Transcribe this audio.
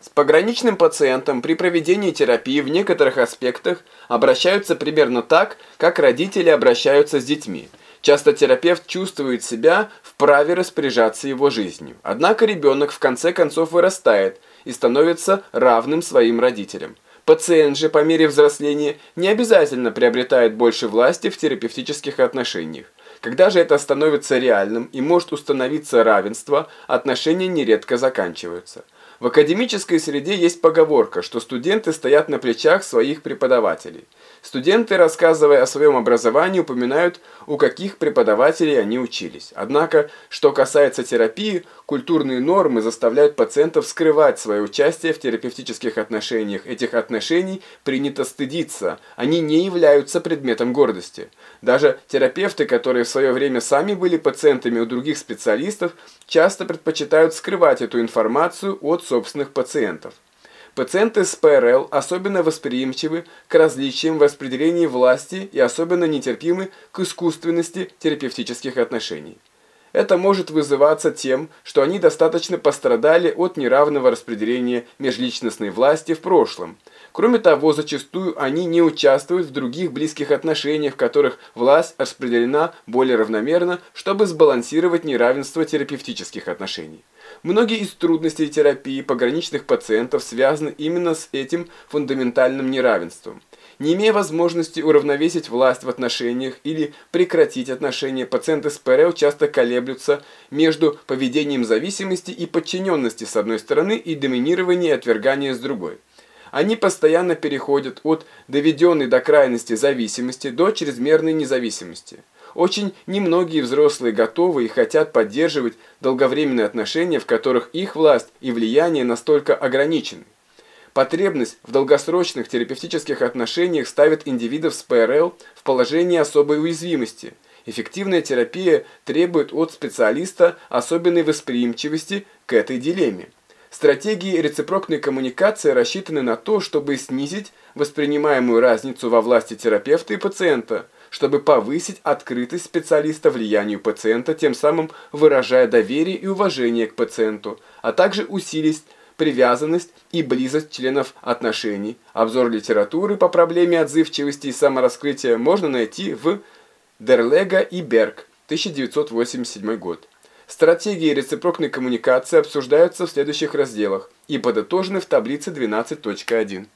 С пограничным пациентом при проведении терапии в некоторых аспектах обращаются примерно так, как родители обращаются с детьми. Часто терапевт чувствует себя вправе распоряжаться его жизнью. Однако ребенок в конце концов вырастает и становится равным своим родителям. Пациент же по мере взросления не обязательно приобретает больше власти в терапевтических отношениях. Когда же это становится реальным и может установиться равенство, отношения нередко заканчиваются. В академической среде есть поговорка, что студенты стоят на плечах своих преподавателей. Студенты, рассказывая о своем образовании, упоминают, у каких преподавателей они учились. Однако, что касается терапии, культурные нормы заставляют пациентов скрывать свое участие в терапевтических отношениях. Этих отношений принято стыдиться, они не являются предметом гордости. Даже терапевты, которые в свое время сами были пациентами у других специалистов, часто предпочитают скрывать эту информацию от собственных пациентов. Пациенты с ПРЛ особенно восприимчивы к различиям в распределении власти и особенно нетерпимы к искусственности терапевтических отношений. Это может вызываться тем, что они достаточно пострадали от неравного распределения межличностной власти в прошлом. Кроме того, зачастую они не участвуют в других близких отношениях, в которых власть распределена более равномерно, чтобы сбалансировать неравенство терапевтических отношений. Многие из трудностей терапии пограничных пациентов связаны именно с этим фундаментальным неравенством. Не имея возможности уравновесить власть в отношениях или прекратить отношения, пациенты с ПРЛ часто колеблются между поведением зависимости и подчиненности с одной стороны и доминирования и отвергания с другой. Они постоянно переходят от доведенной до крайности зависимости до чрезмерной независимости. Очень немногие взрослые готовы и хотят поддерживать долговременные отношения, в которых их власть и влияние настолько ограничены. Потребность в долгосрочных терапевтических отношениях ставит индивидов с ПРЛ в положение особой уязвимости. Эффективная терапия требует от специалиста особенной восприимчивости к этой дилемме. Стратегии рецепрокной коммуникации рассчитаны на то, чтобы снизить воспринимаемую разницу во власти терапевта и пациента, чтобы повысить открытость специалиста влиянию пациента, тем самым выражая доверие и уважение к пациенту, а также усилить привязанность и близость членов отношений. Обзор литературы по проблеме отзывчивости и самораскрытия можно найти в Дерлега и Берг, 1987 год. Стратегии рецепрокной коммуникации обсуждаются в следующих разделах и подытожены в таблице 12.1.